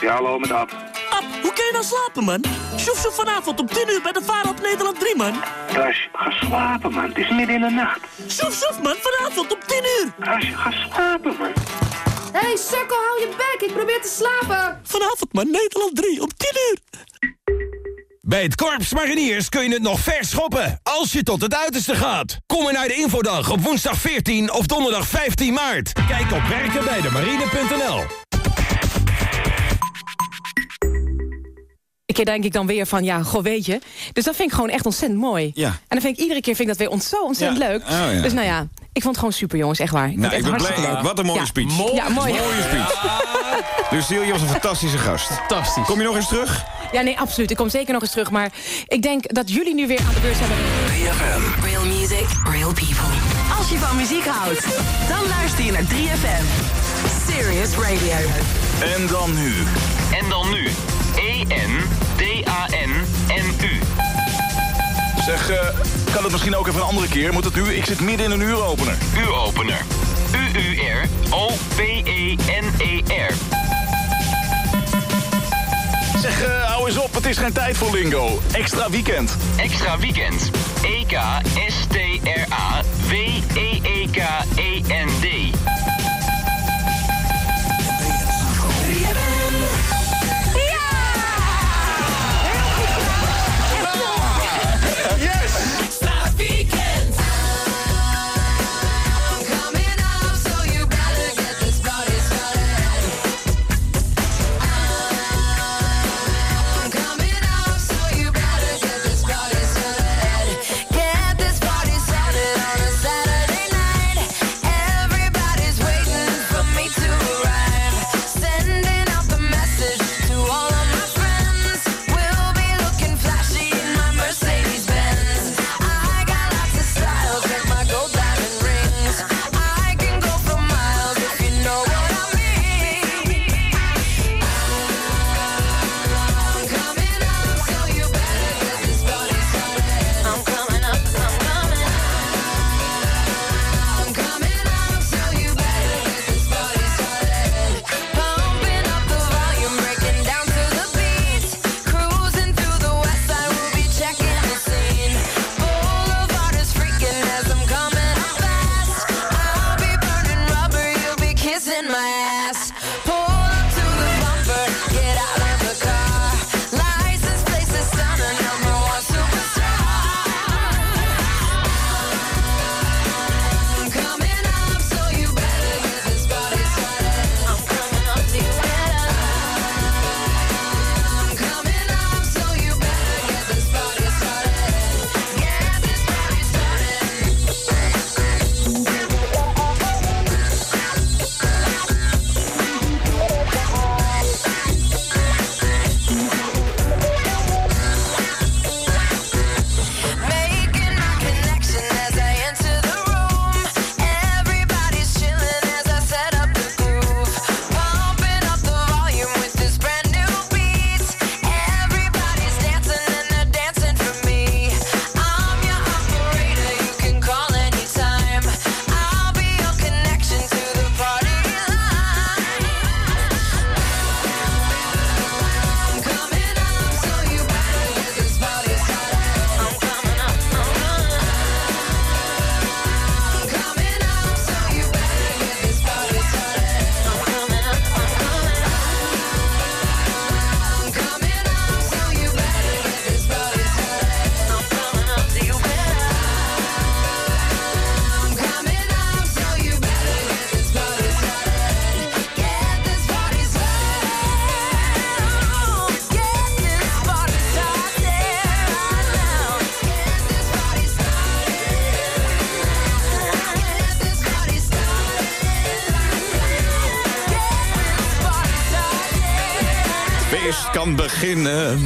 Ja, hallo, met Ab. Ab, hoe kun je nou slapen, man? Sjoef, sjoef vanavond om 10 uur bij de Vara op Nederland 3, man. Kras, ga slapen, man. Het is midden in de nacht. Sjoef, sjoef, man, vanavond om 10 uur. Kras, ga slapen, man. Hé, hey, sukkel, hou je bek. Ik probeer te slapen. Vanavond, man, Nederland 3 om 10 uur. Bij het Korps Mariniers kun je het nog vers schoppen, als je tot het uiterste gaat. Kom maar naar de infodag op woensdag 14 of donderdag 15 maart. Kijk op werkenbijdemarine.nl keer denk ik dan weer van, ja, goh, weet je. Dus dat vind ik gewoon echt ontzettend mooi. Ja. En dan vind ik iedere keer vind ik dat weer ont zo ontzettend Ja. leuk. Oh, ja. Dus nou ja, ik vond het gewoon super, jongens, echt waar. Ik, Nou, vond ik het ben blij. ook. Wat een mooie Ja. speech. Ja, mooi. Mooie speech. Lucille, je was een fantastische gast. Fantastisch. Kom je nog eens terug? Ja, nee, absoluut. Ik kom zeker nog eens terug. Maar ik denk dat jullie nu weer aan de beurt zijn. Real music, real people. Als je van muziek houdt, dan luister je naar 3FM. Serious Radio. En dan nu. En dan nu. Zeg, eh, kan het misschien ook even een andere keer? Moet het nu? Ik zit midden in een uuropener. U-opener. U-U-R-O-P-E-N-E-R. Zeg, eh, hou eens op. Het is geen tijd voor lingo. Extra weekend. Extra weekend. E E-K-S-T-R-A-W-E-E-K-E-N-D.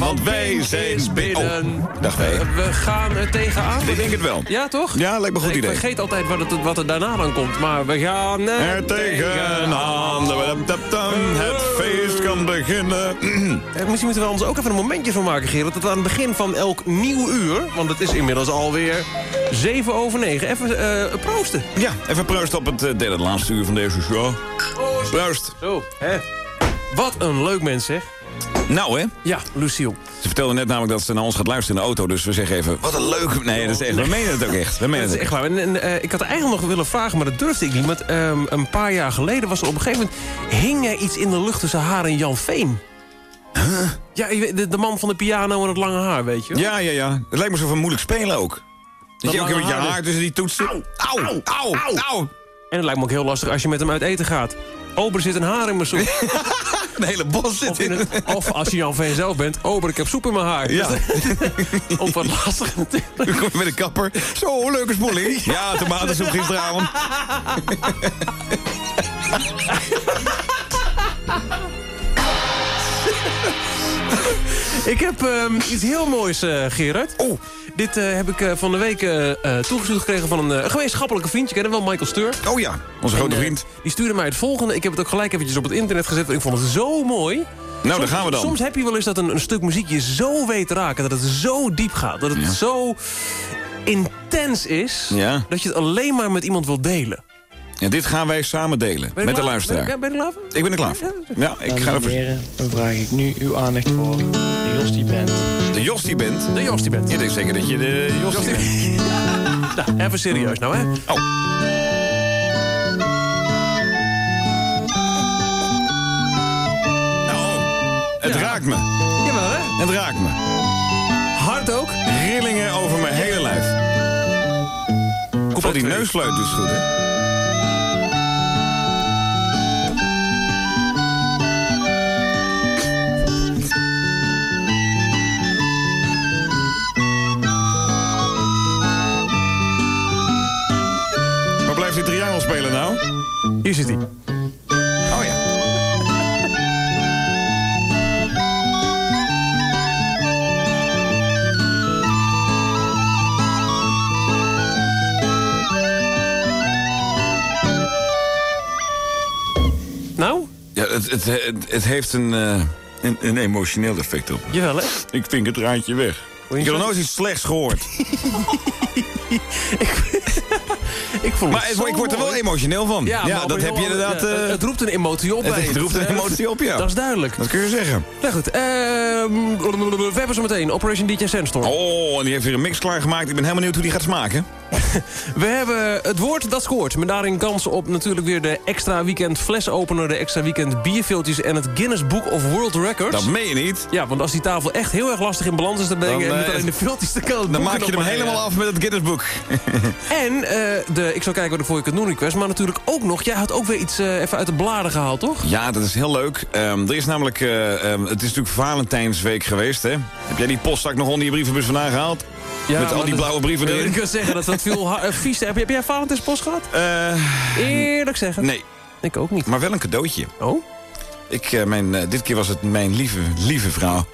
Want wij zijn binnen. Oh, wij. Eh, we gaan er tegenaan. Ik denk het wel. Ja, toch? Ja, lijkt me een goed ik idee. vergeet altijd wat, het, wat er daarna dan komt. Maar we gaan er, Er tegenaan. Het feest kan beginnen. Eh, Misschien moeten we ons ook even een momentje van maken, Gerard. Dat aan het begin van elk nieuw uur... want het is inmiddels alweer 7 over 9. Even eh, proosten. Ja, even proost op het derde laatste uur van deze show. Proost. Zo, hè. Wat een leuk mens, zeg. Nou, hè? Ja, Lucille. Ze vertelde net namelijk dat ze naar ons gaat luisteren in de auto. Dus we zeggen even, wat een leuk... Nee, dat is echt... We menen het ook echt. We menen Dat het is echt waar. En, en, eh, ik had eigenlijk nog willen vragen, maar dat durfde ik niet. Want ehm, een paar jaar geleden was er op een gegeven moment... hing er iets in de lucht tussen haar en Jan Veen. Ja, je weet, de, de man van de piano en het lange haar, weet je? Ja, ja, ja. Het lijkt me zo van moeilijk spelen ook. Dat je ook met je haar, dus. tussen die toetsen... Auw, auw, auw, auw. En het lijkt me ook heel lastig als je met hem uit eten gaat. Ober, er zit een haar in mijn soep. Een hele bos zit Of, in of als je Jan Veen zelf bent. Ober, ik heb soep in mijn haar. Ja. Ook wat lastig natuurlijk. Dan kom je met een kapper. Zo, leuke spoeling. Ja, tomatensoep gisteravond. Ik heb ehm, iets heel moois, eh, Gerard. Oh. Dit eh, heb ik eh, van de week eh, toegestuurd gekregen van een gemeenschappelijke vriend. Je kent hem wel, Michael Steur. Oh ja, onze grote En, vriend. die stuurde mij het volgende. Ik heb het ook gelijk eventjes op het internet gezet. want Ik vond het zo mooi. Nou, soms, daar gaan we dan. Soms heb je wel eens dat een, een stuk muziek je zo weet raken. Dat het zo diep gaat. Dat het Ja. zo intens is. Ja. Dat je het alleen maar met iemand wil delen. En dit gaan wij samen delen. Met de luisteraar. Ben, ben je er klaar voor? Ik ben er klaar voor. Ja, ik ga even... heren, dan vraag ik nu uw aandacht voor de Jostie Band. De Jos die bent. De Jostie bent. Je denkt zeker dat je de Jos die bent. Nou, even serieus nou, hè. Oh. Nou, het Ja. raakt me. Jawel, hè. Het raakt me. Hard ook. Rillingen over mijn hele lijf. Vooral die twee. neusfluit is goed, hè? Die triangel spelen nou? Hier zit hij. Oh ja. Nou, Ja, het, het, het, het heeft een, eh, een, een emotioneel effect op. jawel, hè. Ik vink het raadje weg. je Ik heb nog nooit iets slechts gehoord. Ik vond Maar het het- zo ik word er wel emotioneel van. Ja, dat heb je inderdaad... eh, het roept een emotie op het- bij het roept een emotie op, ja. Dat is duidelijk. dat kun je zeggen. Nou goed, ehm, we hebben zo meteen Operation DJ Sandstorm. Oh, en die heeft weer een mix klaargemaakt. Ik ben helemaal benieuwd hoe die gaat smaken. We hebben het woord dat scoort. Met daarin kans op natuurlijk weer de extra weekend flesopener... de extra weekend bierveeltjes en het Guinness Book of World Records. Dat meen je niet. Ja, want als die tafel echt heel erg lastig in balans is te brengen... Dan, en niet eh, alleen de veeltjes te kan... Dan maak je hem helemaal af met het Guinness Book. En eh, de, ik zal kijken wat ik voor je kan doen request. Maar natuurlijk ook nog, jij had ook weer iets eh, even uit de bladen gehaald, toch? Ja, dat is heel leuk. Ehm, er is namelijk... eh, ehm, het is natuurlijk Valentijnsweek geweest, hè? Heb jij die postzak nog onder je brievenbus vandaan gehaald? Ja, Met al die blauwe brieven wil erin? Ik kan zeggen dat dat veel eh, vies... Heb, heb jij Valentijnspost gehad? Eh, Eerlijk zeggen. nee, Ik ook niet. maar wel een cadeautje. Oh? Ik, eh, mijn, dit keer was het mijn lieve, lieve vrouw...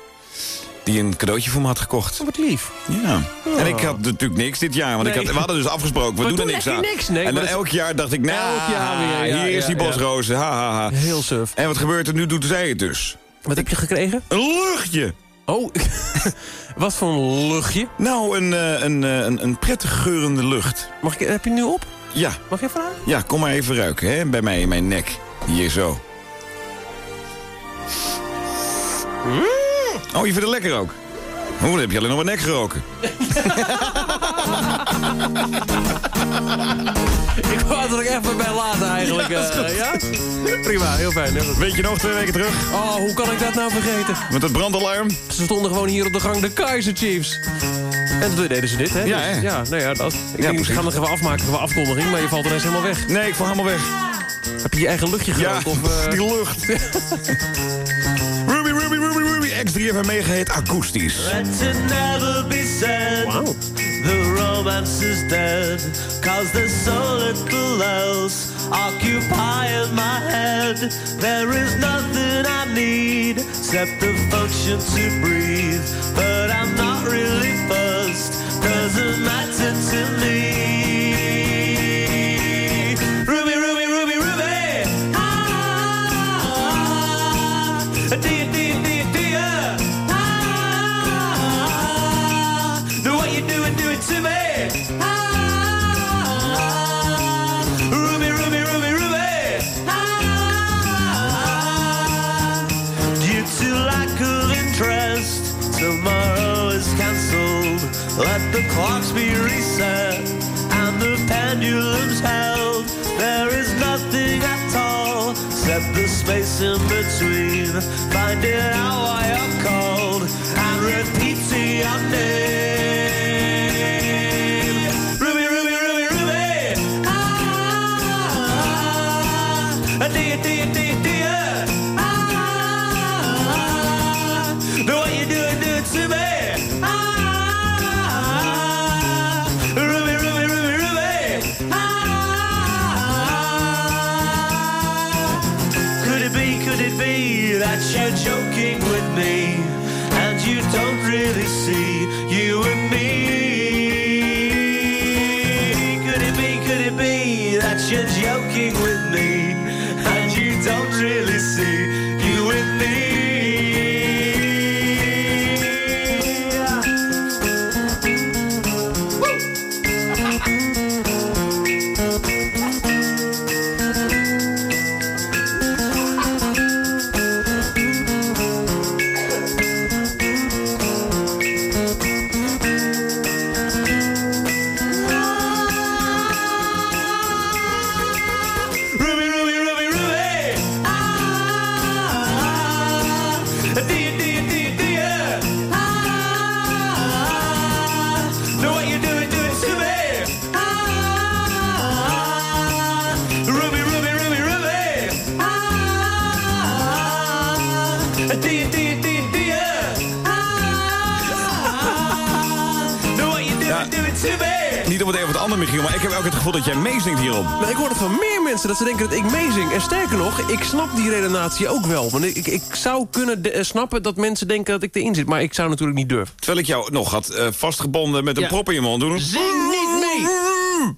die een cadeautje voor me had gekocht. Wat lief. Ja. En ik had natuurlijk niks dit jaar. Want ik had, we hadden dus afgesproken, we We doen er niks aan. niks, nee, en dan elk jaar dacht ik, nou, Elk jaar weer, ja, hier is ja, die ja. bosrozen, ha, ha, ha. Heel suf. En wat gebeurt er nu? Doet zij het dus. Wat heb je gekregen? Een luchtje. Oh, wat voor een luchtje. Nou, een, eh, een, eh, een, een prettig geurende lucht. Mag ik, heb je nu op? Ja, Mag je vragen? ja, kom maar even ruiken, hè, bij mij in mijn nek. Hier zo. Oh, je vindt het lekker ook? Oh, dan heb je alleen nog maar nek geroken. Ik wou het er ook even bij laten eigenlijk. Ja, is eh, goed. ja? Prima, heel fijn. Heel goed. Weet je nog, twee weken terug? Oh, hoe kan ik dat nou vergeten? Met het brandalarm? Ze stonden gewoon hier op de gang de Kaiser Chiefs. En toen deden ze dit, hè? Ja, Dus, ja, nou ja, dat, ik denk, precies. we gaan nog even afmaken qua afkondiging, maar je valt ineens helemaal weg. Nee, ik val helemaal weg. Heb je je eigen luchtje Ja, gerookt? Of, eh, die lucht. Ruby, Ruby, Ruby, Ruby. X3 FM meegeheet akoestisch. Let it never be said Wow. Romance is dead Cause there's so little else Occupying my head. There is nothing I need Except the function to breathe But I'm not really fussed Doesn't matter to me the clocks be reset and the pendulums held. There is nothing at all except the space in between. Finding out why gevoel dat jij meezingt hierop. Maar ik hoor het van meer mensen dat ze denken dat ik meezing. En sterker nog, ik snap die redenatie ook wel. Want ik, ik zou kunnen de- eh, snappen dat mensen denken dat ik erin zit. Maar ik zou natuurlijk niet durven. Terwijl ik jou nog had eh, vastgebonden met een Ja. prop in je mond doen. Zing!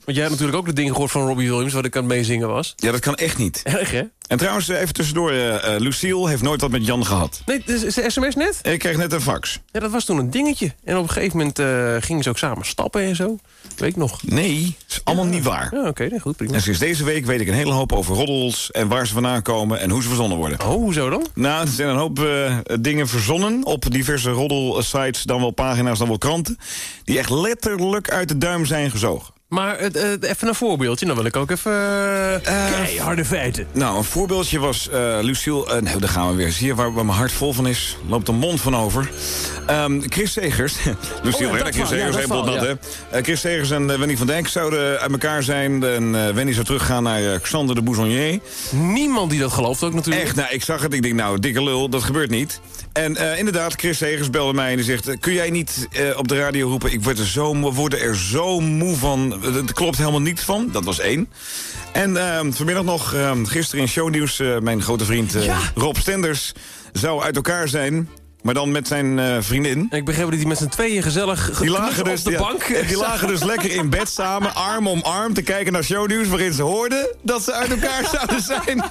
Want jij hebt natuurlijk ook de dingen gehoord van Robbie Williams... wat ik aan het meezingen was. Ja, dat kan echt niet. Erg, hè? En trouwens, eh, even tussendoor, eh, Lucille heeft nooit wat met Jan gehad. Nee, is is de sms net? Ik kreeg net een fax. Ja, dat was toen een dingetje. En op een gegeven moment gingen ze ook samen stappen en zo. Weet ik nog. Nee, is allemaal niet waar. Ja, oké, nee, goed, prima. En sinds deze week weet ik een hele hoop over roddels... en waar ze vandaan komen en hoe ze verzonnen worden. Oh, hoezo dan? Nou, er zijn een hoop dingen verzonnen op diverse roddelsites... dan wel pagina's, dan wel kranten... die echt letterlijk uit de duim zijn gezogen. Maar eh, eh, even een voorbeeldje, dan wil ik ook even... eh keiharde feiten. Nou, een voorbeeldje was uh, Lucille... Uh, nee, daar gaan we weer. Zie je waar, waar mijn hart vol van is? Loopt de mond van over. Um, Chris Segers. Lucille, Oh, ja, Chris val, ja, Segers, dat ja. hè? Uh, Chris Segers en uh, Wendy van Dijk zouden uit elkaar zijn. En uh, Wendy zou teruggaan naar uh, Xander de Bouzonnier. Niemand die dat gelooft ook natuurlijk. Echt, nou, ik zag het. Ik denk, nou, dikke lul, dat gebeurt niet. En uh, inderdaad, Chris Segers belde mij en die zegt... kun jij niet uh, op de radio roepen... ik word er zo, moe, word er zo moe van. Het klopt helemaal niets van. Dat was één. En uh, vanmiddag nog, uh, gisteren in shownieuws... Mijn grote vriend ja. Rob Stenders zou uit elkaar zijn... Maar dan met zijn uh, vriendin. Ik begreep dat hij met z'n tweeën gezellig die lagen dus, op de ja, bank. Die lagen dus lekker in bed samen, arm om arm... te kijken naar shownieuws waarin ze hoorden dat ze uit elkaar zouden zijn.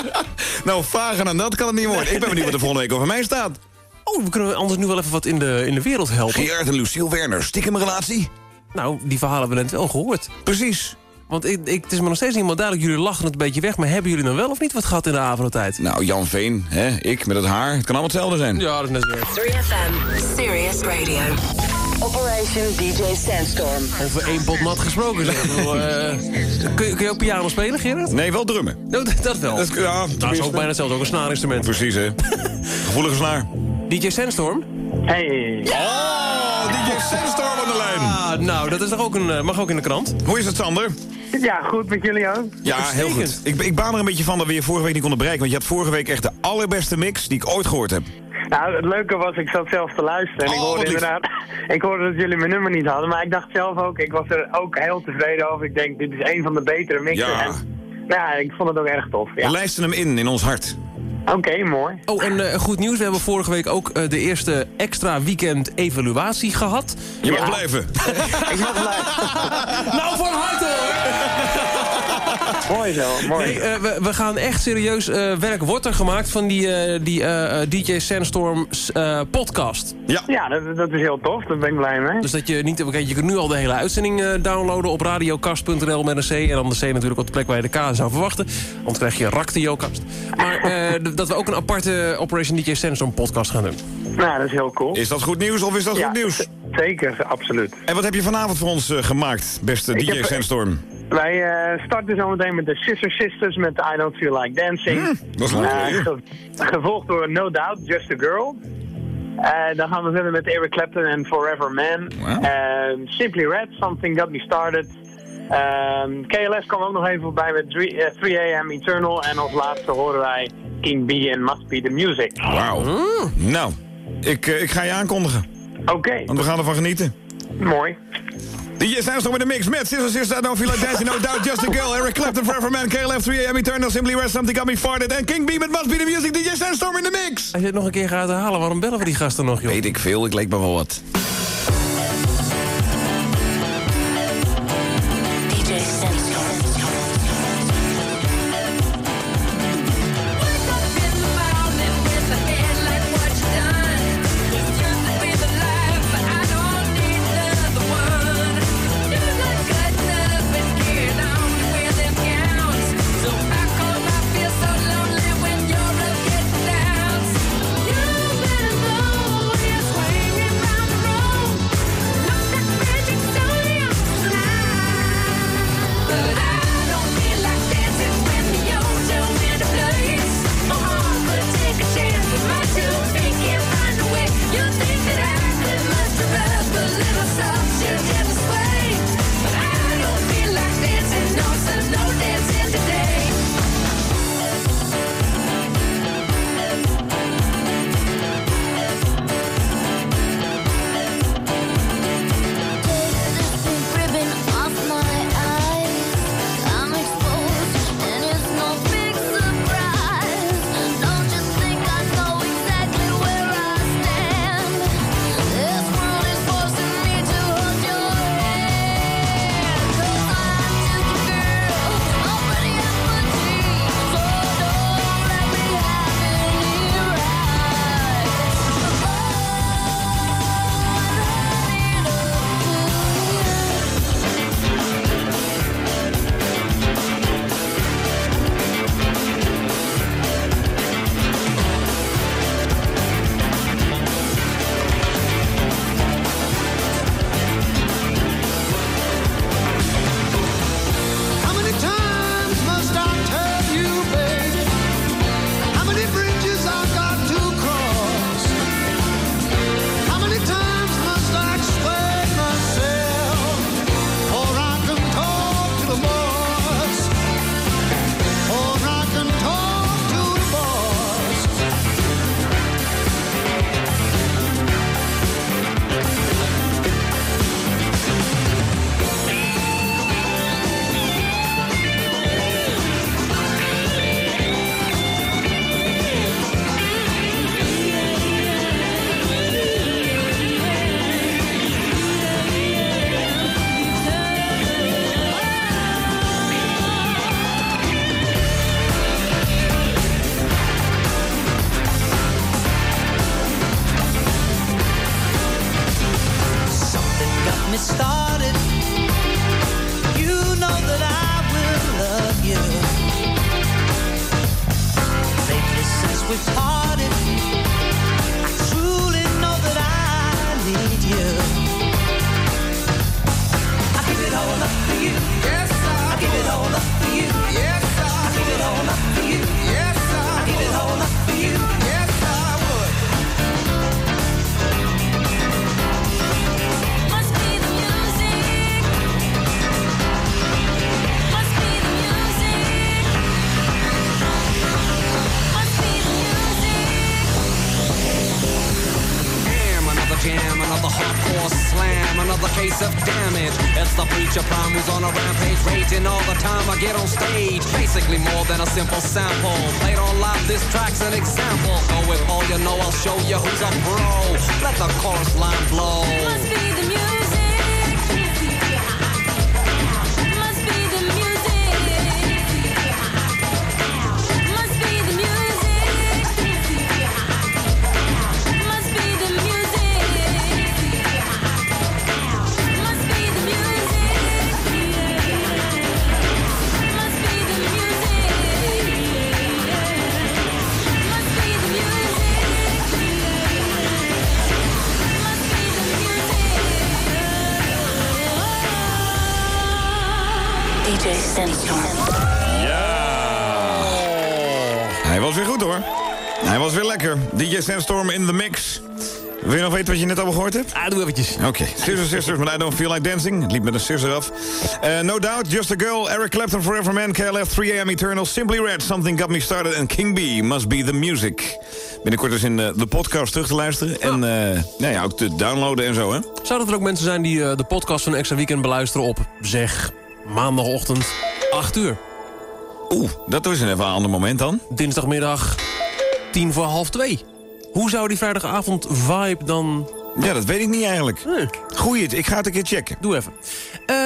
nou, vager dan dat kan het niet worden. Ik ben benieuwd wat er volgende week over mij staat. Oh, we kunnen anders nu wel even wat in de, in de wereld helpen. Gerard en Lucille Werner, stiekem relatie? Nou, die verhalen hebben we net wel gehoord. Precies. Want ik, ik, het is me nog steeds niet helemaal duidelijk. Jullie lachen het een beetje weg. Maar hebben jullie dan wel of niet wat gehad in de avondtijd? Nou, Jan Veen, hè, ik met het haar. Het kan allemaal hetzelfde zijn. Ja, dat is net zo. 3FM, Serious Radio. Operation DJ Sandstorm. Over één pot nat gesproken zeg. bedoel, uh, kun, je, kun je ook piano spelen, Gerard? Nee, wel drummen. No, dat, dat wel. Dat, ja, dat is ook bijna hetzelfde, ook een snaarinstrument. Precies, hè. Gevoelige snaar. DJ Sandstorm? Hey. Oh, DJ Sandstorm aan de lijn. Ah, nou, dat is toch ook een, mag ook in de krant. Hoe is het, Sander? Ja, goed met jullie ook. Ja, heel goed. Ik, ik baan er een beetje van dat we je vorige week niet konden bereiken. Want je had vorige week echt de allerbeste mix die ik ooit gehoord heb. Nou, het leuke was, ik zat zelf te luisteren. En Oh, ik hoorde wat lief. inderdaad, ik hoorde dat jullie mijn nummer niet hadden. Maar ik dacht zelf ook, ik was er ook heel tevreden over. Ik denk, dit is een van de betere mixen. Ja. En, ja, ik vond het ook erg tof. We lijsten hem in, in ons hart. Oké, mooi. Oh, en eh, goed nieuws. We hebben vorige week ook eh, de eerste extra weekend evaluatie gehad. Je mag Ja. blijven. Ik mag blijven. Nou, van harte hoor! mooi zo, mooi. Nee, eh, we, we gaan echt serieus eh, werk wordt er gemaakt van die, eh, die DJ Sandstorms eh, podcast. Ja. Ja, dat, dat is heel tof. Daar ben ik blij mee. Dus dat je niet... Kijk, je kunt nu al de hele uitzending eh, downloaden op radiokast.nl met een C. En dan de C natuurlijk op de plek waar je de K zou verwachten. Anders krijg je Raktio-kast. Maar eh, d- dat we ook een aparte Operation DJ Sandstorm podcast gaan doen. Nou, dat is heel cool. Is dat goed nieuws of is dat Ja, goed nieuws? Zeker, absoluut. En wat heb je vanavond voor ons eh, gemaakt, beste Ik DJ heb- Sandstorm? Wij eh, starten zometeen met de Sister Sisters met I Don't Feel Like Dancing. Hm, dat is leuk. Eh, ge- gevolgd door No Doubt, Just a Girl. Eh, dan gaan we verder met Eric Clapton en Forever Man. Wow. Simply Red, Something Got Me Started. Ehm, KLS kwam ook nog even voorbij met 3, eh, 3 AM Eternal. En als laatste horen wij King B en Must Be The Music. Wauw. Nou, ik, ik ga je aankondigen. Oké, Want we gaan ervan genieten. mooi. DJ Sandstorm met de mix met Sister Sister, I Don't Feel Like Dancing, No Doubt, Just a Girl, Eric Clapton, Forever Man, KLF, 3 AM Eternal, Simply Red, Something Got Me Farted en King B met Must Be The Music, DJ Sandstorm in de mix! Als je het nog een keer gaat herhalen, waarom bellen we die gasten nog, joh? Weet ik veel, ik leek me wel wat. Hardcore slam, another case of damage. It's the preacher prime who's on a rampage, raging all the time I get on stage. Basically more than a simple sample. Played on live, this track's an example. Go with all you know, I'll show you who's a pro. Let the chorus line blow. Must be the music. Goed hoor. Hij was weer lekker. DJ Sandstorm in the mix. Wil je nog weten wat je net allemaal gehoord hebt? Ah, doe eventjes. Oké. Scissor Sisters met I Don't Feel Like Dancing. Het liep met een scissor af. Eh, no Doubt, Just a Girl, Eric Clapton, Forever Man, KLF, 3AM Eternal, Simply Red, Something Got Me Started en King B, Must Be The Music. Binnenkort dus in eh, de podcast terug te luisteren. En eh, nou ja, ook te downloaden en zo, hè? Zouden er ook mensen zijn die de podcast van Extra Weekend beluisteren op, zeg, maandagochtend 8 uur? Oeh, dat is een even een ander moment dan. Dinsdagmiddag 10 voor half 2. Hoe zou die vrijdagavond vibe dan... Ja, dat weet ik niet eigenlijk. Goeie, ik ga het een keer checken. Doe even. Eh,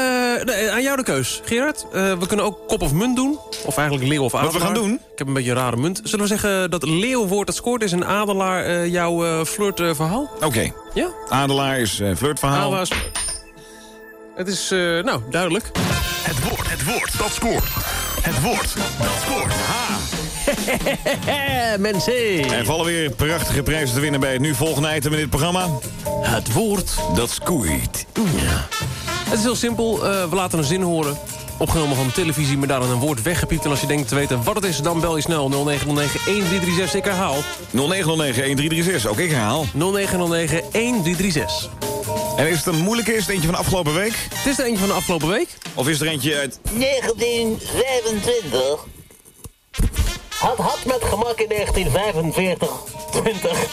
nee, aan jou de keus, Gerard. Eh, we kunnen ook kop of munt doen. Of eigenlijk leeuw of Wat adelaar. we gaan doen? Ik heb een beetje een rare munt. Zullen we zeggen dat leeuwwoord dat scoort is en adelaar eh, jouw eh flirtverhaal? Oké. Ja? Adelaar is eh, flirtverhaal. Adelaar is- Het is, eh, nou, duidelijk. Het woord, het woord, dat scoort. Het woord, dat scoort. Ha! Mensen. Er vallen weer prachtige prijzen te winnen bij het nu volgende item in dit programma. Het woord. Dat scoort. Ja. Het is heel simpel. Eh, we laten een zin horen. Opgenomen van de televisie, maar daar dan een woord weggepiept. En als je denkt te weten wat het is, dan bel je snel 0909-1336. Ik herhaal. 0909-1336, ook ik herhaal. 0909-1336. En is het een moeilijke, is het eentje van de afgelopen week? Het is er eentje van de afgelopen week. Of is er eentje uit... 1925. Had had met gemak in 1945. 20.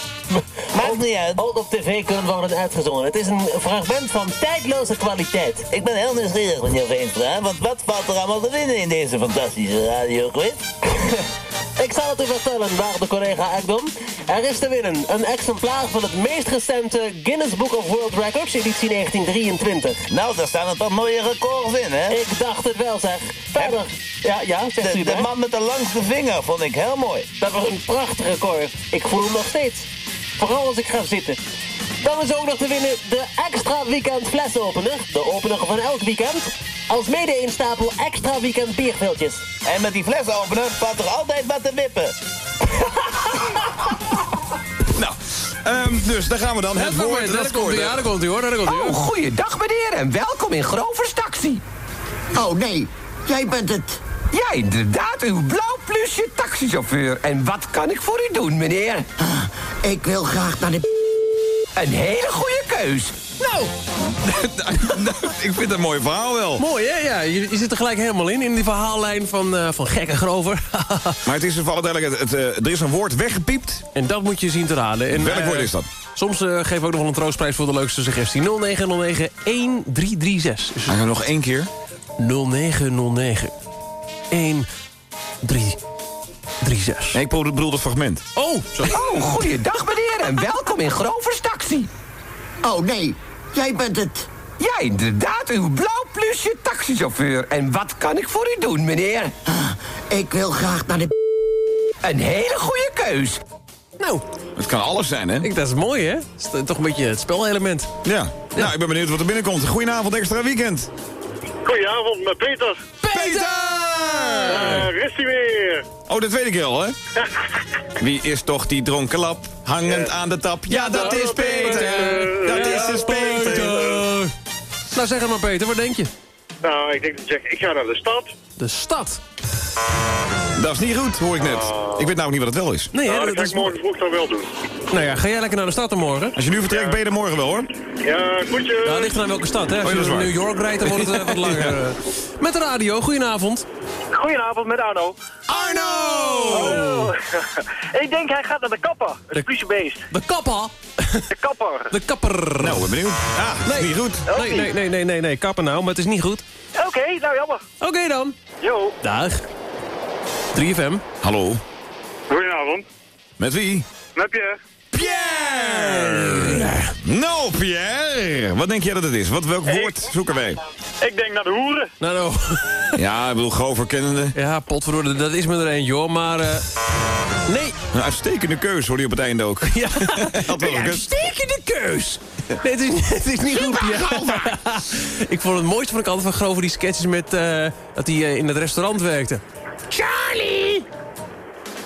Maakt niet uit. Ook op tv kunnen worden uitgezonden. Het is een fragment van tijdloze kwaliteit. Ik ben heel nieuwsgierig, meneer Veenstra. Want wat valt er allemaal te winnen in deze fantastische radioquiz? Ik zal het u vertellen, waarde collega Ekdom. Er is te winnen een exemplaar van het meest recente Guinness Book of World Records, editie 1923. Nou, daar staan een paar mooie records in, hè? Ik dacht het wel, zeg. Verder. Ja, ja, zegt u De, de man met de langste vinger vond ik heel mooi. Dat was een prachtig record. Ik voel hem nog steeds. Vooral als ik ga zitten. Dan is ook nog te winnen de extra weekend flesopener. De opener van elk weekend. Als mede een stapel extra weekend bierviltjes. En met die flesopener valt er altijd wat te wippen. Nou, ehm, dus daar gaan we dan. Het woord, dat komt ja, daar komt hij hoor, daar komt hij. Oh, goeiedag meneer en welkom in Grovers Taxi. Oh nee, jij bent het. Ja, inderdaad, uw blauw plusje taxichauffeur. En wat kan ik voor u doen, meneer? ik wil graag naar de... Een hele goede keus. Nou, ik vind het een mooi verhaal wel. Mooi, hè? Ja, je, je zit er gelijk helemaal in, in die verhaallijn van, eh van gekke grover. Maar het is voor alle duidelijkheid, het, eh, er is een woord weggepiept. En dat moet je zien te raden. En, Welk eh, woord is dat? Soms eh geven we ook nog wel een troostprijs voor de leukste suggestie. 0909 1336. Dus Hij nog één keer. 0909 1336. Nee, ik bedoel het fragment. Oh, sorry. oh, goeiedag meneer en welkom in Grovers Taxi. Oh nee, jij bent het. Ja, inderdaad, uw blauw plusje taxichauffeur. En wat kan ik voor u doen, meneer? ik wil graag naar de... Een hele goede keus. Nou, Het kan alles zijn, hè? ik, dat is mooi, hè? Dat is toch een beetje het spelelement. Ja. Nou, ik ben benieuwd wat er binnenkomt. Goedenavond, extra weekend. Goedenavond, met Peter. Peter! Daar is hij weer. Oh, dat weet ik wel, hè? Wie is toch die dronken lap? Hangend aan de tap. Ja, dat is Peter. Dat is dus Peter. Nou, zeg het maar, Peter, wat denk je? Nou, ik denk dat ik zeg, ik ga naar de stad. De stad. Dat is niet goed, hoor ik net. Ik weet nou niet wat het wel is. Nee, hè? nou, dat is- ik morgen vroeg dan wel doen. Nou ja, ga jij lekker naar de stad dan morgen? Als je nu vertrekt, ben je er morgen wel, hoor. Ja, goedje. Ja, ligt er aan welke stad, hè? Als Oh, je naar. New York rijdt, dan wordt het eh, wat langer. eh. Met de radio, goedenavond. Goedenavond met Arno. Arno! ik denk hij gaat naar de kapper. Het politiebeest. De kapper. De kapper. De kapper. Nou, ben benieuwd. Ah, is niet goed. Nee, nee, nee, nee, nee, nee, kappen nou, maar het is niet goed. Oké, nou jammer. Oké dan. Jo. Dag. 3FM. Hallo. Goedenavond. Met wie? Met Pierre. Pierre! Nou, Pierre! Wat denk jij dat het is? Wat, welk woord zoeken wij? Ik denk naar de hoeren. Nou, nou. Ja, ik bedoel, Grover kennende. Ja, potverdorie, dat is me er eentje hoor, maar... eh, nee. Een uitstekende keus, hoor je op het einde ook. Ja, gekund. uitstekende keus. Nee, het is, het is niet goed. Ja. ik vond het mooiste vond ik altijd van Grover die sketches met... eh, dat hij eh, in het restaurant werkte. Charlie!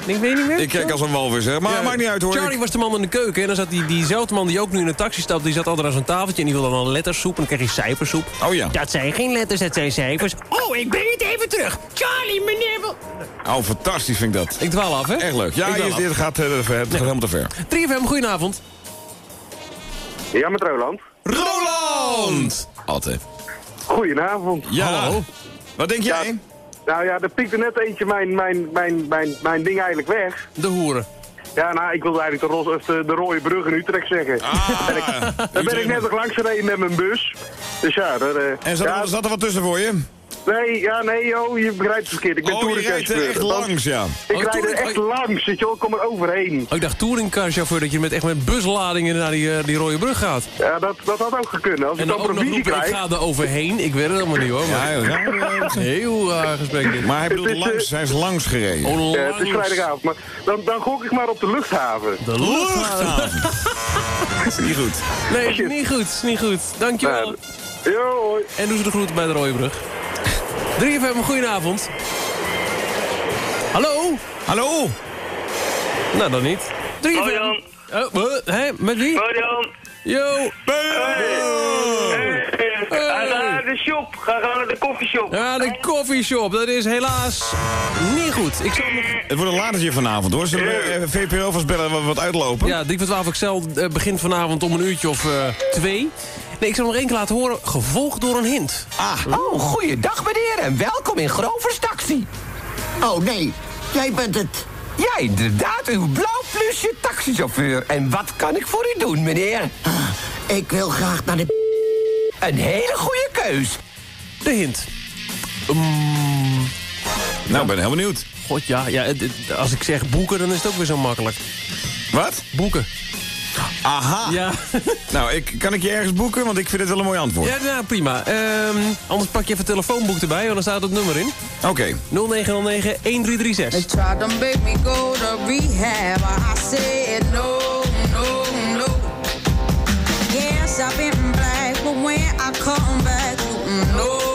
Ik weet niet meer. Ik kijk als een walvis, hè. Maar Ja, maakt niet uit, hoor. Charlie was de man in de keuken. En dan zat die, diezelfde man die ook nu in de taxi stapt... die zat altijd aan zo'n tafeltje en die wilde dan lettersoep. En dan kreeg je cijfersoep. Oh ja. Dat zijn geen letters, dat zijn cijfers. Oh, ik breng het even terug. Charlie, meneer... Oh, fantastisch vind ik dat. Ik dwaal af, hè? Echt leuk. Ja, dit gaat, eh, ver- het gaat helemaal te ver. 3FM, goedenavond. Ja, met Roland. Roland! Altijd. Goedenavond. Ja. Wat denk jij? Nou ja, er piekte net eentje mijn, mijn, mijn, mijn, mijn ding eigenlijk weg. De hoeren. Ja, nou, ik wilde eigenlijk de, of de, de rode brug in Utrecht zeggen. Ah, Ben ik, daar ben ik net nog langs gereden met mijn bus. Dus ja, daar, eh, En zat, ja, er, zat er wat tussen voor je? Nee, ja, nee, joh, je begrijpt het verkeerd. Ik ben Oh, je rijdt er echt langs, ja. Ik Oh, rijd er echt langs, weet je wel, ik kom er overheen. Oh, ik dacht touringcarchauffeur dat je met, echt met busladingen naar die, eh, die rode brug gaat. Ja, dat, dat had ook gekund. Als En ik dan dan ook nog provisie roepen, ik krijg... ga er overheen. Ik weet het helemaal niet, hoor. Ja, Maar... heel raar. Heel gesprek. Maar hij bedoelt is, eh, langs, hij is langs gereden. Oh, Ja, het is langs. vrijdagavond, maar dan, dan gok ik maar op de luchthaven. De luchthaven. is niet goed. Nee, is niet goed. Is niet goed. Dankjewel. Jo, hoi. En doen ze de groeten bij de Rode Brug. 3FM, goedenavond. Hallo? Hallo? Nou, dan niet. 3FM. Hoi, Jan. Oh? Hè? Met wie? Hoi Jan. Yo. Ga naar de shop. Ga gaan naar de koffieshop. Ja, de koffieshop. Dat is helaas niet goed. Ik zal nog... Het wordt een latertje vanavond, hoor. Zullen we eh, VPRO vast bellen wat, wat uitlopen? Ja, 3 voor 12 Excel eh, begint vanavond om een uurtje of eh, twee. Nee, ik zal nog één keer laten horen. Gevolgd door een hint. Ah. Oh, goeiedag meneer en welkom in Grovers Taxi. Oh nee, jij bent het. Ja, inderdaad, uw blauw plusje taxichauffeur. En wat kan ik voor u doen, meneer? ik wil graag naar de... Een hele goede keus. De hint. Mm, Nou, ik ben heel benieuwd. God, ja, ja. Als ik zeg boeken, dan is het ook weer zo makkelijk. Wat? Boeken. Aha. Ja. Nou, ik, kan ik je ergens boeken? Want ik vind het wel een mooi antwoord. Ja, nou, prima. Ehm, anders pak je even het telefoonboek erbij, want dan staat het nummer in. Oké. 0909 1336. Tried to make me go to rehab. I said no, no, no. Yes, I've been black, but when I come back, no, no,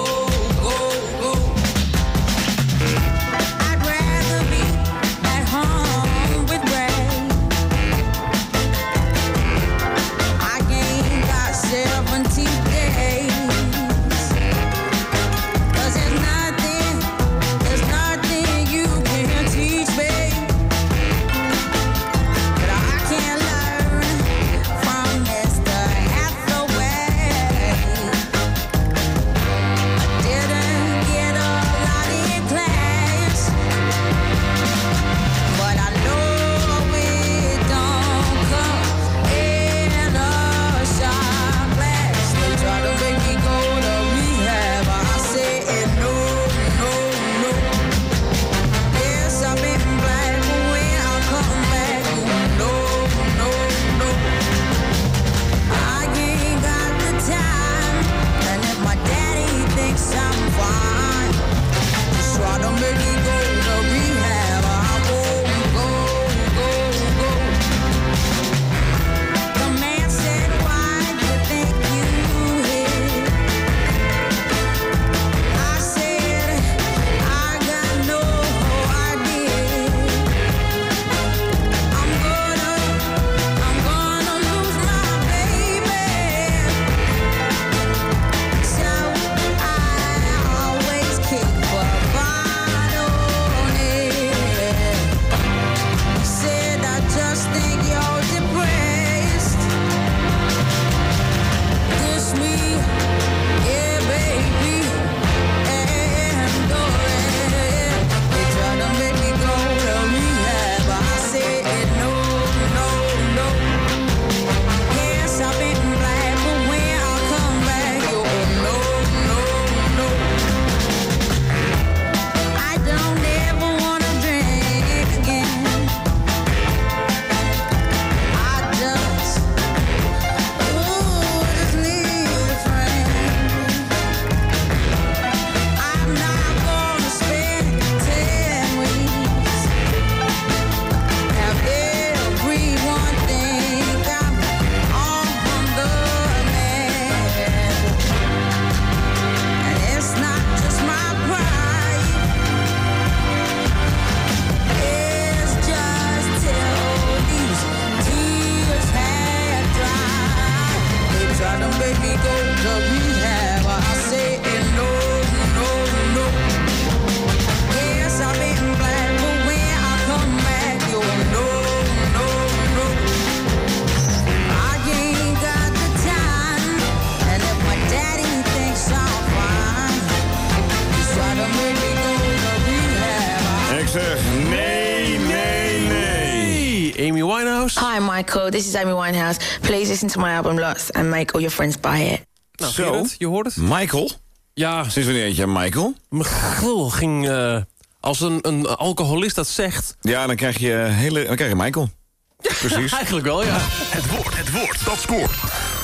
is Amy Winehouse. Please listen to my album Lots and make all your friends buy it. Nou, Zo. Je hoort het? Michael? Ja. Sinds wanneer heet jij Michael? Gil ging... eh, als een, een alcoholist dat zegt... Ja, dan krijg je, hele, dan krijg je Michael. Precies. Eigenlijk wel, ja. Het woord, het woord, dat scoort.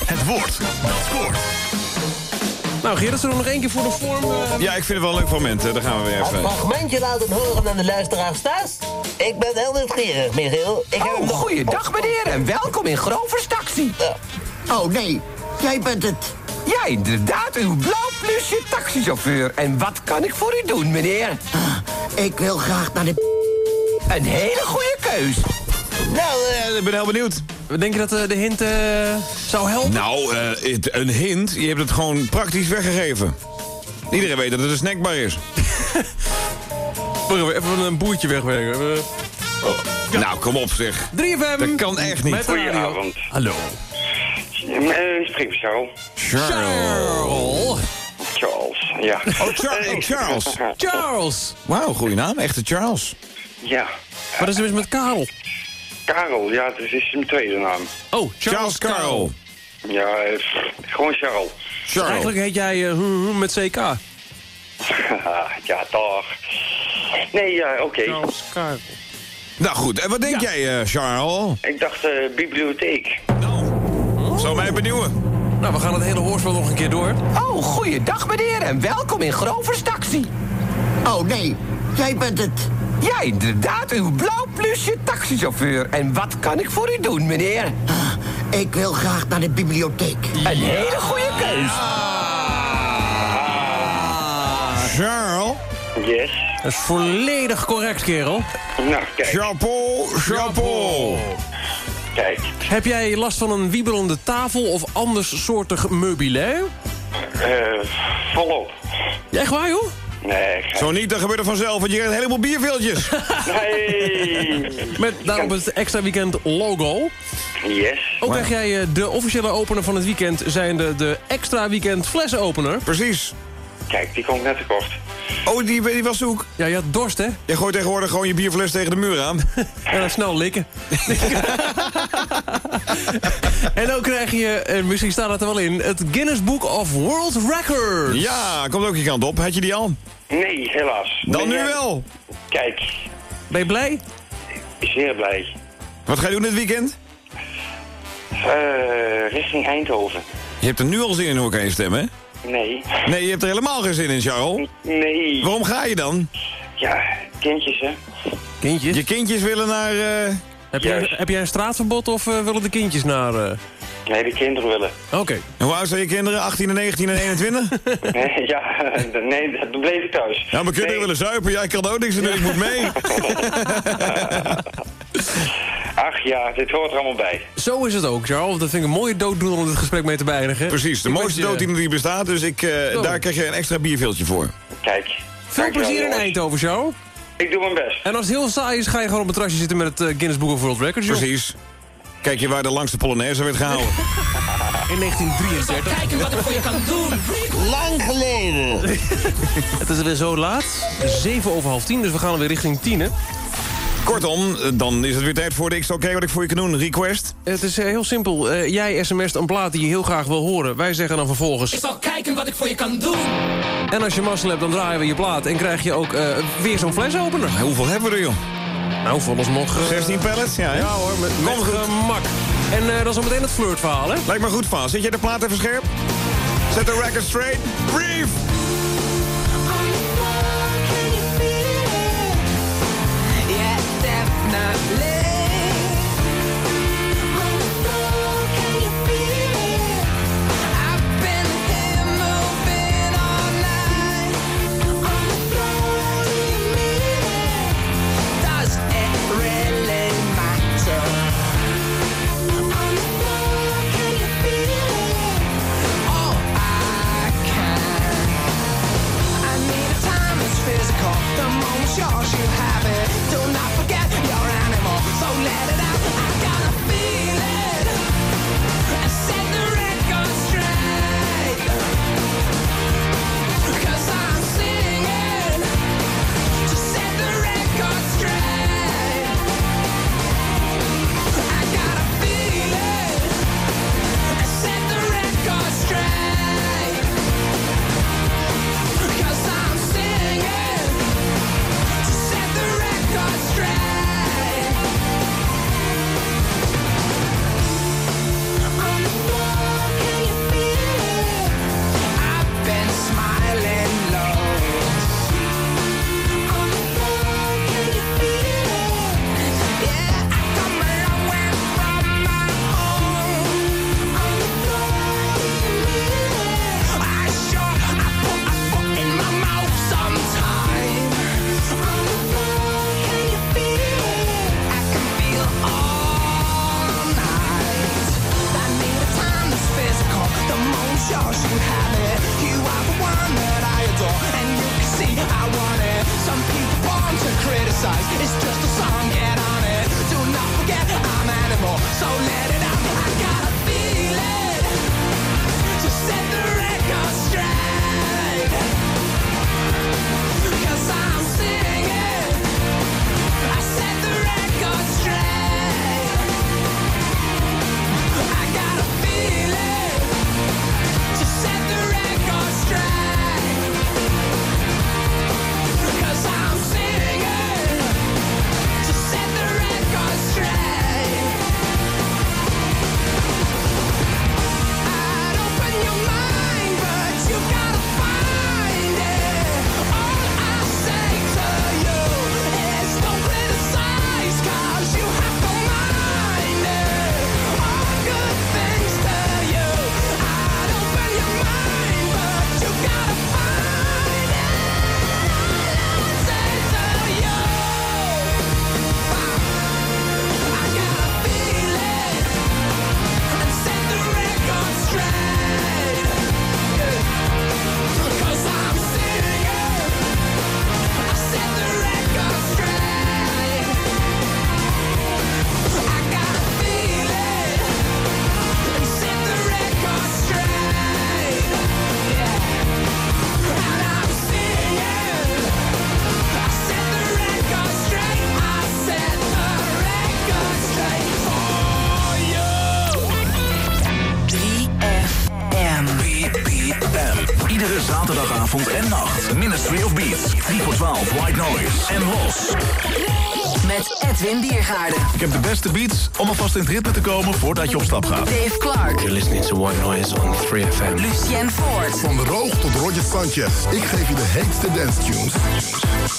Het woord, dat scoort. Nou, Gerrit, zullen we nog één keer voor de vorm... eh, Ja, ik vind het wel een leuk moment. Daar gaan we weer Een even. fragmentje laten horen aan de luisteraars thuis. Ik ben heel nieuwsgierig, Michiel. Ik heb Oh, nog... goeiedag meneer en welkom in Grovers Taxi. Oh nee, jij bent het... Ja, inderdaad, uw blauw plusje taxichauffeur. En wat kan ik voor u doen, meneer? ik wil graag naar de... Een hele goede keus. Nou, eh, ik ben heel benieuwd. Denk je dat eh, de hint eh, zou helpen? Nou, eh, het- een hint. Je hebt het gewoon praktisch weggegeven. Iedereen weet dat het een snackbar is. Even, even een boertje wegwerken. Eh, Nou, kom op zeg. 3FM. Dat kan echt niet. Goedenavond. Hallo. Uh, spreek Charles. Charles. Charles, ja. Oh, Char- oh, Charles. Charles. Wauw, goede naam. Echte Charles. Ja. Wat is er mis met Karel? Karel, ja, dat is mijn tweede naam. Oh, Charles Karel. Ja, eh, pff, gewoon Charles. Charles. Eigenlijk heet jij hm, met CK. ja, toch. Nee, ja, oké. Charles Karel. Nou goed, en wat denk jij, eh, Charles? Ik dacht eh, bibliotheek. Zou mij benieuwen. Nou, we gaan het hele hoorspel nog een keer door. Oh, goeiedag meneer en welkom in Grovers Taxi. Oh nee, jij bent het... Ja, inderdaad, uw blauw plusje taxichauffeur. En wat kan ik voor u doen, meneer? ik wil graag naar de bibliotheek. Een hele goede keus. Charles. Yes. Dat is volledig correct, kerel. Nou, kijk. Chapeau, chapeau. Kijk. Heb jij last van een wiebelende tafel of anders soortig meubilair? eh volop. Echt waar, joh? Nee, ik Zo niet, dan gebeurt er vanzelf, want je krijgt een heleboel bierveeltjes. Nee. Met daarop het extra weekend logo. Yes. Ook krijg jij eh, de officiële opener van het weekend... zijn de, de extra weekend flessenopener. Precies. Kijk, die komt net tekort. Oh, die, die was zoek. Ja, je had dorst, hè? Je gooit tegenwoordig gewoon je bierfles tegen de muur aan. En dan snel likken. en ook krijg je, en misschien staat het er wel in... het Guinness Book of World Records. Ja, komt ook je kant op. Had je die al? Nee, helaas. Dan Ben nu jij- wel. Kijk, Ben je blij? zeer blij. Wat ga je doen dit weekend? Eh, richting Eindhoven. Je hebt er nu al zin in, hoor ik aan je stem, hè? Nee. Nee, je hebt er helemaal geen zin in, Charles. Nee. Waarom ga je dan? Ja, kindjes, hè. Kindjes? Je kindjes willen naar... eh, Heb, jij, heb jij een straatverbod of eh, willen de kindjes naar... eh? Nee, de kinderen willen. Oké. En hoe oud zijn je kinderen? 18 en 19 en 21? Nee, ja, nee, dan bleef ik thuis. Ja, mijn kinderen Nee. willen zuipen. Jij kan ook niks doen, ik moet mee. Ach ja, dit hoort er allemaal bij. Zo is het ook, Charles. Dat vind ik een mooie dooddoener om dit gesprek mee te beëindigen. Precies, de Ik mooiste dood die bestaat. Dus ik, eh, daar krijg je een extra bierveeltje voor. Kijk. Veel plezier in. Eindhoven, Charles. Ik doe mijn best. En als het heel saai is, ga je gewoon op het terrasje zitten met het eh, Guinness Book of World Records. joh. Precies. Kijk je waar de langste Polonaise werd gehouden. In 1933. Kijken wat ik voor je kan doen. Lang geleden. Het is weer zo laat. 7 over half 10, dus we gaan weer richting 10. Hè? Kortom, eh, dan is het weer tijd voor de ik oké wat ik voor je kan doen. Request. Het is eh, heel simpel. Eh, jij sms't een plaat die je heel graag wil horen. Wij zeggen dan vervolgens... Ik zal kijken wat ik voor je kan doen. En als je mazzel hebt, dan draaien we je plaat. En krijg je ook eh, weer zo'n flesopener. Hoeveel hebben we er, joh? Nou, vooralsnog... eh 16 pallets? Ja, hè? Ja hoor, met, gemak. En eh, dan zo meteen het flirtverhaal, hè? Lijkt me goed van. Zet jij de plaat even scherp? Zet de record straight. Brief! Definitely. I've Ik heb de beste beats om alvast in het ritme te komen voordat je op stap gaat. Dave Clark. You're listening to One Noise on 3FM. Lucien Ford. Van de Roog tot Roger Sanchez. Ik geef je de heetste dance tunes.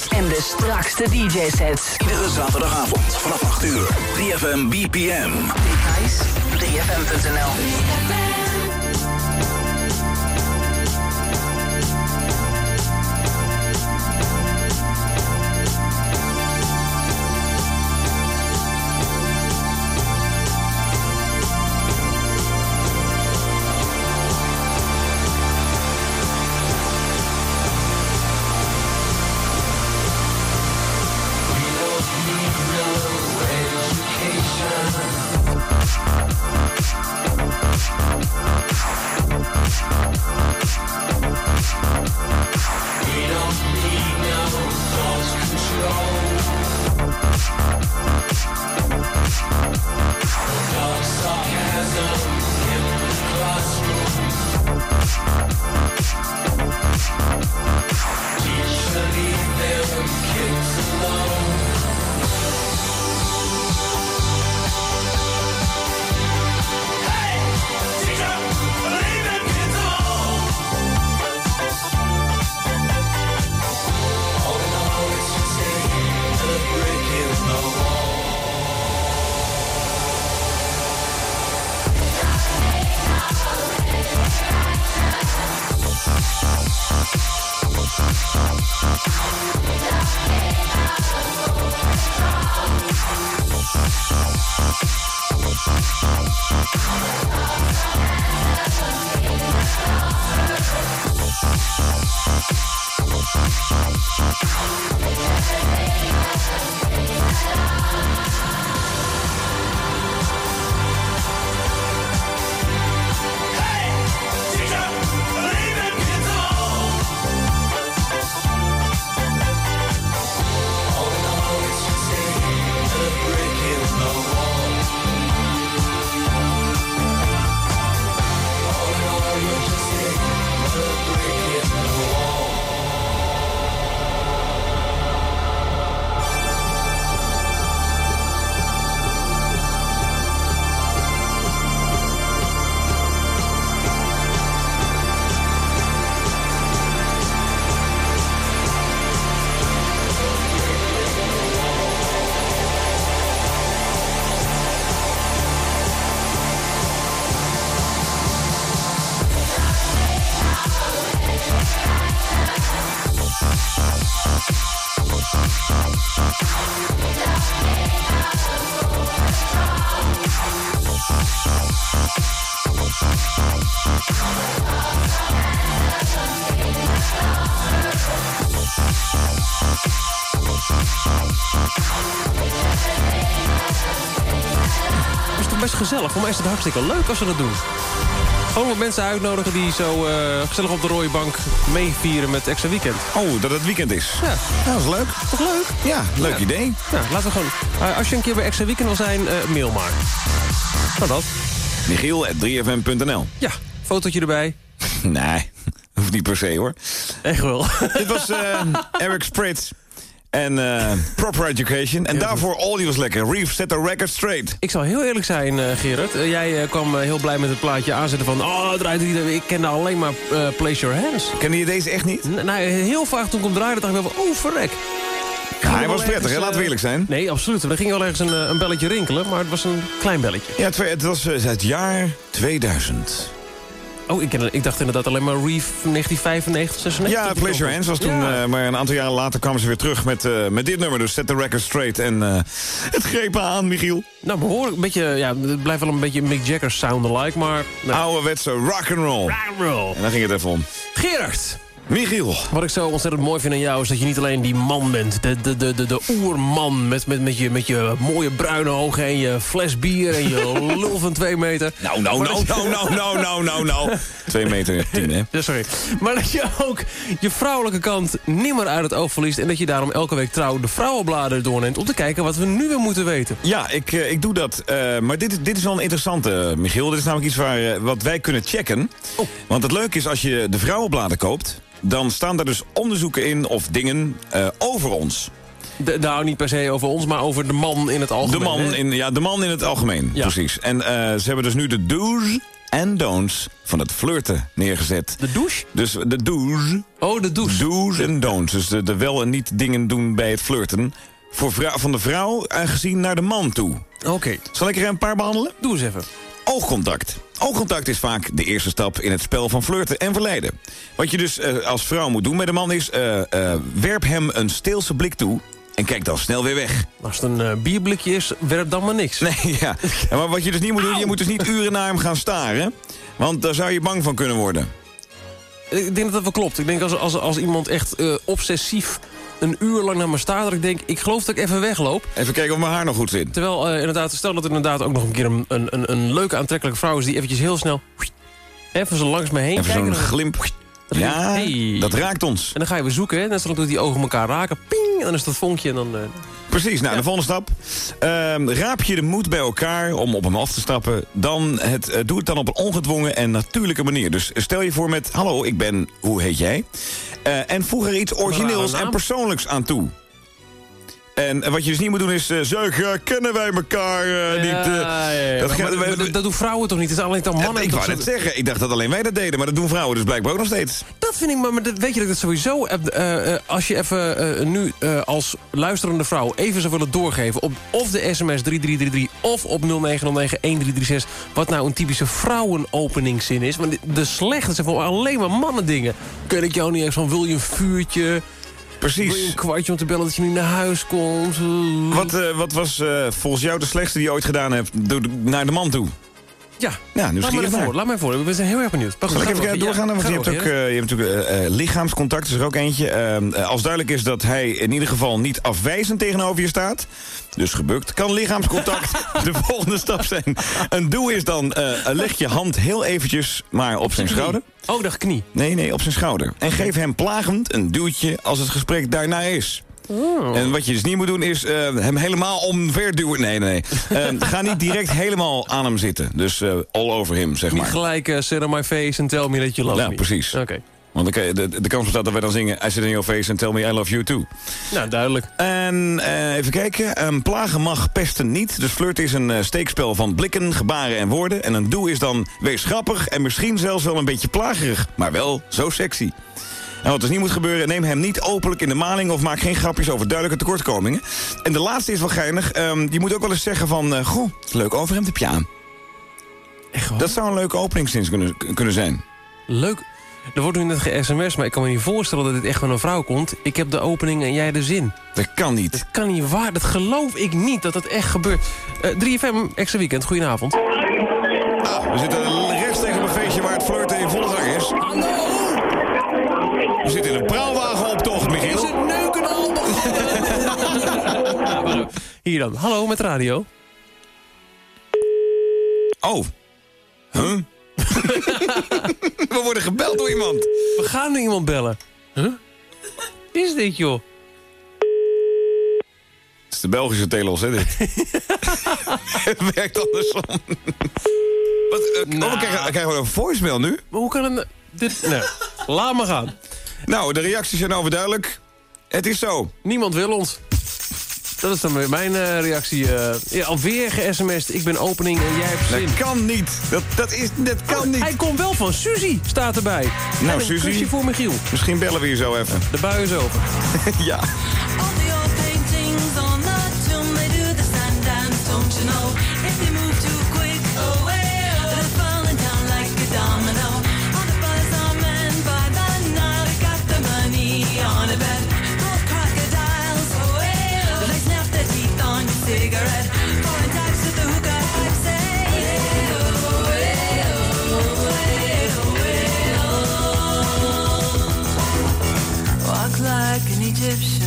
En de strakste DJ sets. Iedere zaterdagavond vanaf 8 uur. 3FM BPM. Details 3FM.nl. Voor mij is het hartstikke leuk als ze dat doen. Gewoon wat mensen uitnodigen die zo eh, gezellig op de rode bank meevieren met extra weekend. Oh, dat het weekend is. Ja. Ja, dat is leuk. Toch leuk? Ja, leuk Ja. idee. Nou, laten we gewoon... eh, als je een keer bij extra weekend wil zijn, eh, mail maar. Nou dat. Michiel.3fm.nl Ja, fotootje erbij. Nee, hoeft niet per se hoor. Echt wel. Dit was Eric Spritz en eh, Proper Education. En daarvoor All was lekker. Reef set the record straight. Ik zal heel eerlijk zijn, eh, Gerard. Eh, jij kwam heel blij met het plaatje aanzetten van... Oh, draait niet. Ik kende alleen maar Place Your Hands. Kende je deze echt niet? N- nou, heel vaak toen ik hem draaide, dacht ik wel van... Oh, verrek. Ja, hij was prettig, hè? laten we eerlijk zijn. Nee, absoluut. Er ging wel ergens een, een belletje rinkelen, maar het was een klein belletje. Ja, twee- het was het jaar 2000. Oh, ik, ken- ik dacht inderdaad alleen maar Reef 1995, 96. Ja, Your Hands was toen, Ja. eh, maar een aantal jaren later kwamen ze weer terug met, eh, met dit nummer. Dus set the record straight. En eh, het greep aan, Michiel. Nou, behoorlijk. Een beetje, ja, het blijft wel een beetje Mick Jagger sound alike, maar... Nou, Ouderwetse rock'n'roll. rock'n'roll. En daar ging het even om. Gerard! Michiel. Wat ik zo ontzettend mooi vind aan jou is dat je niet alleen die man bent. De, de, de, de, de oerman met, met, met, je, met je mooie bruine ogen en je fles bier en je lul van twee meter. Nou, nou, nou, nou, nou, nou, nou, nou, nou. Twee meter tien, hè? Ja, sorry. Maar dat je ook je vrouwelijke kant nimmer uit het oog verliest... en dat je daarom elke week trouw de vrouwenbladen doorneemt... om te kijken wat we nu weer moeten weten. Ja, ik, eh, ik doe dat. Eh, maar dit, is- dit is wel een interessante, eh, Michiel. Dit is namelijk iets waar, wat wij kunnen checken. Want het leuke is, als je de vrouwenbladen koopt... dan staan daar dus onderzoeken in of dingen eh, over ons. De, nou, niet per se over ons, maar over de man in het algemeen. De man, hè? in, ja, de man in het algemeen, Ja. precies. En eh, ze hebben dus nu de do's en don'ts van het flirten neergezet. De douche? Dus de do's. Oh, de douche. Do's en don'ts. Dus de, de wel en niet dingen doen bij het flirten. Voor van de vrouw aangezien naar de man toe. Oké. Zal ik er een paar behandelen? Doe eens even. Oogcontact. Oogcontact is vaak de eerste stap in het spel van flirten en verleiden. Wat je dus eh, als vrouw moet doen met een man is... eh, eh, werp hem een steelse blik toe en kijk dan snel weer weg. Als het een bierblikje is, werp dan maar niks. Nee, ja. Maar wat je dus niet moet doen, je moet dus niet uren naar hem gaan staren. Want daar zou je bang van kunnen worden. Ik denk dat dat wel klopt. Ik denk als, als, als iemand echt obsessief een uur lang naar me staat... dat ik denk, ik geloof dat ik even wegloop. Even kijken of mijn haar nog goed zit. Terwijl, eh, inderdaad, stel dat er inderdaad ook nog een keer een, een, een, leuke aantrekkelijke vrouw is... die eventjes heel snel even zo langs me heen Even zo'n glimp. Dan Ja, hey. dat raakt ons. En dan ga je weer zoeken, hè. Net zolang die ogen elkaar raken. Ping! En dan is dat vonkje en dan... eh, Precies, nou, de volgende stap. Ehm, raap je de moed bij elkaar om op hem af te stappen... dan het, eh, doe het dan op een ongedwongen en natuurlijke manier. Dus stel je voor met... Hallo, ik ben... Hoe heet jij? Eh, en voeg er iets origineels en persoonlijks aan toe. En wat je dus niet moet doen is... eh zeg, eh, kennen wij elkaar niet? ja, ja, ja. dat Maar- gaat- maar dat, doen vrouwen toch niet? Het is alleen dan mannen. ik wou net zeggen, ik dacht dat alleen wij dat deden... maar dat doen vrouwen dus blijkbaar ook nog steeds. Dat vind ik, maar, maar dat, weet je dat ik dat sowieso... eh, eh, als je even nu als luisterende vrouw even zou willen doorgeven... op of de sms 3333 of op 0909-1336... wat nou een typische vrouwenopeningszin is. Want de- slechte zijn voor alleen maar mannen dingen. Kun ik jou niet even van, wil je een vuurtje... Precies. Wil je een kwartje om te bellen dat je nu naar huis komt? Wat, eh, wat was eh, volgens jou de slechtste die je ooit gedaan hebt... Doe- naar de man toe? Ja, Ja, laat mij nieuwsgierig voor. Laat mij voor. We zijn heel erg benieuwd. Maar goed, Zal ik even door. doorgaan? Ja, Want je hebt, ook, eh, je hebt natuurlijk eh, lichaamscontact, is er ook eentje. Eh, als duidelijk is dat hij in ieder geval niet afwijzend tegenover je staat... dus gebukt, kan lichaamscontact de volgende stap zijn. Een doe is dan, leg je hand heel eventjes maar op, zijn schouder. Oh, dacht knie. Nee, nee, op zijn schouder. En geef hem plagend een duwtje als het gesprek daarna is. Oh. En wat je dus niet moet doen is eh, hem helemaal omverduwen. Nee, nee, nee. Eh, ga niet direct helemaal aan hem zitten. Dus eh, all over him, zeg Niet maar. gelijk uh, sit on my face en tell me that you love Ja, me. precies. Oké. Want je- de, de kans bestaat dat wij dan zingen... I sit in your face and tell me I love you too. Nou, duidelijk. En even kijken. Een plagen mag pesten niet. Dus flirt is een steekspel van blikken, gebaren en woorden. En een doe is dan wees grappig en misschien zelfs wel een beetje plagerig. Maar wel zo sexy. En wat dus niet moet gebeuren, neem hem niet openlijk in de maling... of maak geen grapjes over duidelijke tekortkomingen. En de laatste is wel geinig. Ehm, je moet ook wel eens zeggen van... eh, goh, leuk overhemd heb je aan. Echt waar? Dat zou een leuke openingszin kunnen, kunnen zijn. Leuk. Er wordt nu net ge-sms, maar ik kan me niet voorstellen dat dit echt van een vrouw komt. Ik heb de opening en jij de zin. Dat kan niet. Dat kan niet waar. Dat geloof ik niet dat dat echt gebeurt. Eh 3FM, extra weekend. Goedenavond. We zitten Hier dan. Hallo, met radio. Oh. Huh? We worden gebeld door iemand. We gaan nu iemand bellen. Huh? Wie is dit, joh? Het is de Belgische telos, hè, dit? Het werkt andersom. Wat, eh, oh, we krijgen, we krijgen een voicemail nu? Maar hoe kan een... Dit... Nee, laat maar gaan. Nou, de reacties zijn overduidelijk. Het is zo. Niemand wil ons. Dat is dan weer mijn eh, reactie. eh. ja, alweer ge-sms'd. Ik ben opening en jij hebt zin. Dat kan niet. Dat, dat, is, dat kan Oh, niet. Hij komt wel van Suzy, staat erbij. Nou, Suzy. voor Michiel. Misschien bellen we je zo even. De bui is over. ja. Egyptian.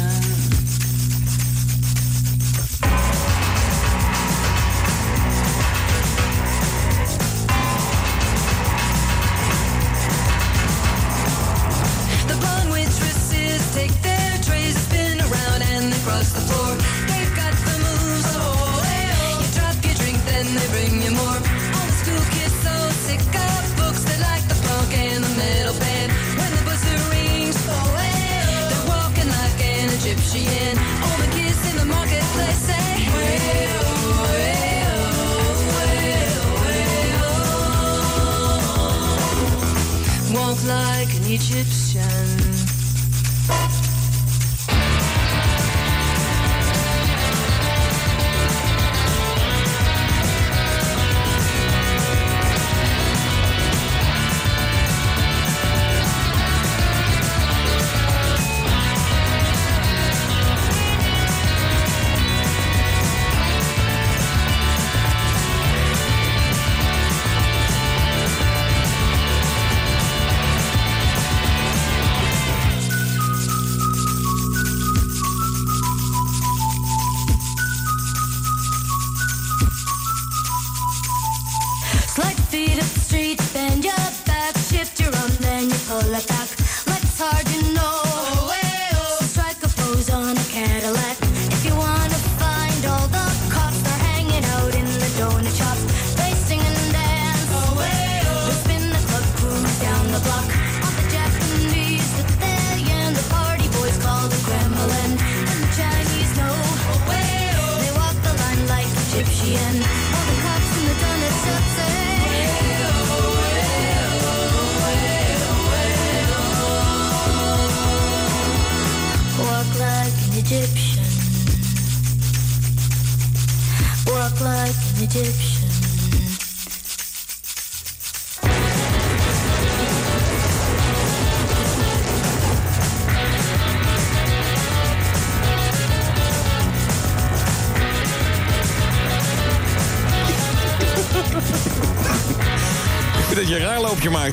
Like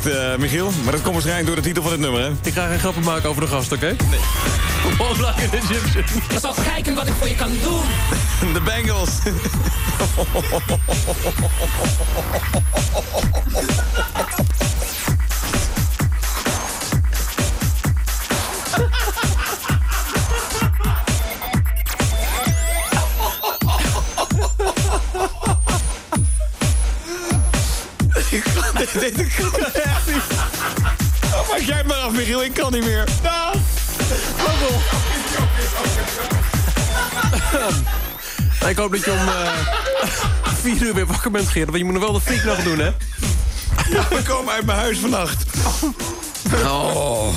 raar loopje maakt, eh, Michiel. Maar dat komt waarschijnlijk door de titel van het nummer, hè? Ik ga geen grappen maken over de gast, oké? Nee. Like Egyptian. Je zal kijken wat ik voor je kan doen. De Bengals. maak jij maar af, Michiel. Ik kan niet meer. Nou, Ik hoop dat je om eh, vier uur weer wakker bent, Geert. Want je moet nog wel de freak nog doen, hè? Ja, we komen uit mijn huis vannacht. Oh.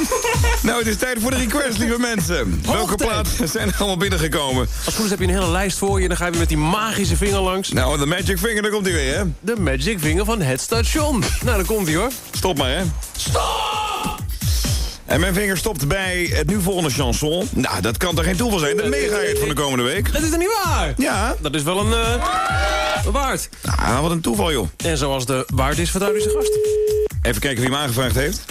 Nou, het is tijd voor de request, lieve mensen. Welke plaatsen zijn er allemaal binnengekomen? Als goed is heb je een hele lijst voor je. Dan ga je weer met die magische vinger langs. Nou, de magic finger, daar komt hij weer, hè? De magic vinger van het station. Nou, dan komt hij, hoor. Stop maar, hè? Stop! En mijn vinger stopt bij het nu volgende chanson. Nou, dat kan toch geen toeval zijn? De mega-hit van de komende week. Dat is er niet waar? Ja. Dat is wel een eh, waard. Nou, wat een toeval, joh. En zoals de waard is, u zijn gast. Even kijken wie hem aangevraagd heeft.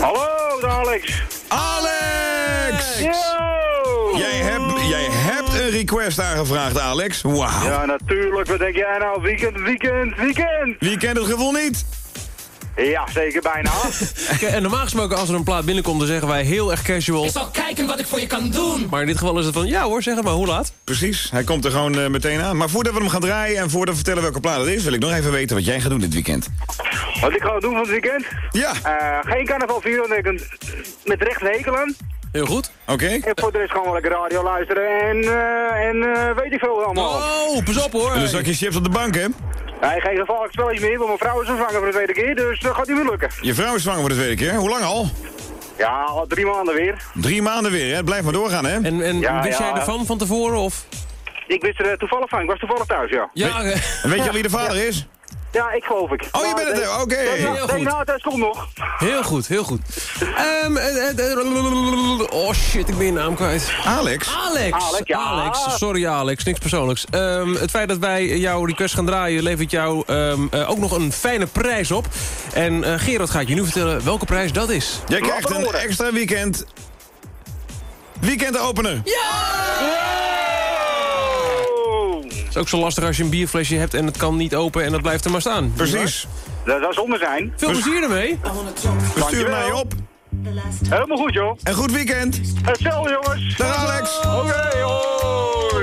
Hallo, Alex. Alex! Yo! Jij hebt, jij hebt een request aangevraagd, Alex. Wauw. Ja, natuurlijk. Wat denk jij nou? Weekend, weekend, weekend. Wie kent het gevoel niet? Ja, zeker bijna. En normaal gesproken als er een plaat binnenkomt, dan zeggen wij heel erg casual. Ik zal kijken wat ik voor je kan doen. Maar in dit geval is het van, ja hoor, zeg het maar, hoe laat? Precies, hij komt er gewoon eh, meteen aan. Maar voordat we hem gaan draaien en voordat we vertellen welke plaat het is... wil ik nog even weten wat jij gaat doen dit weekend. Wat ik ga doen van het weekend? Ja. Eh, geen carnaval vieren, want ik een- met recht een hekel aan. Heel goed. Oké. En voor de rest gewoon wel lekker radio luisteren en, eh, en eh, weet ik veel allemaal. Oh, pas op hoor. En een zakje chips op de bank, hè? Hij geen gevaarlijk spelletje meer, want mijn vrouw is zwanger voor de tweede keer, dus dat gaat niet meer lukken. Je vrouw is zwanger voor de tweede keer. Hoe lang al? Ja, al drie maanden weer. Drie maanden weer, hè? Blijf maar doorgaan, hè? En, en Ja, wist ja. jij ervan van tevoren? Of? Ik wist er eh, toevallig van, ik was toevallig thuis, ja. Ja, eh, En weet je al wie de vader is? Ja, ik geloof ik. Oh, je bent het, eh, oké. Heel Heel goed. Nou, het komt nog. heel goed, heel goed. Ehm, eh, eh, eh, oh shit, ik ben je naam kwijt. Alex? Alex. Alex, ja. Alex, sorry Alex, niks persoonlijks. Ehm, het feit dat wij jouw request gaan draaien levert jou ehm, eh, ook nog een fijne prijs op. En eh, Gerard gaat je nu vertellen welke prijs dat is. Jij krijgt een extra weekend... Weekendopener. Het is ook zo lastig als je een bierflesje hebt en het kan niet open en het blijft er maar staan. Precies. Dat zou zonde zijn. Veel plezier ermee. We sturen mij op. Helemaal goed, joh. En goed weekend. Hetzelfde, jongens. Dag Alex. Oké, hoi.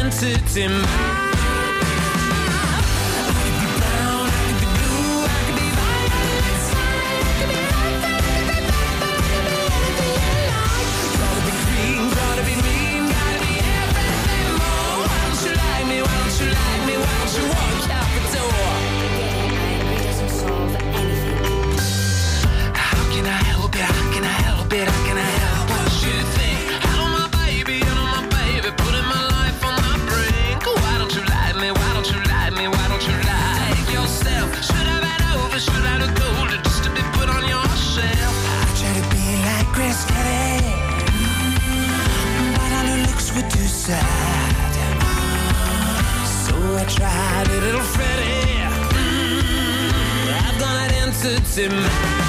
identity but all looks were too sad. So I tried a little. Mm, I've got an entity mind.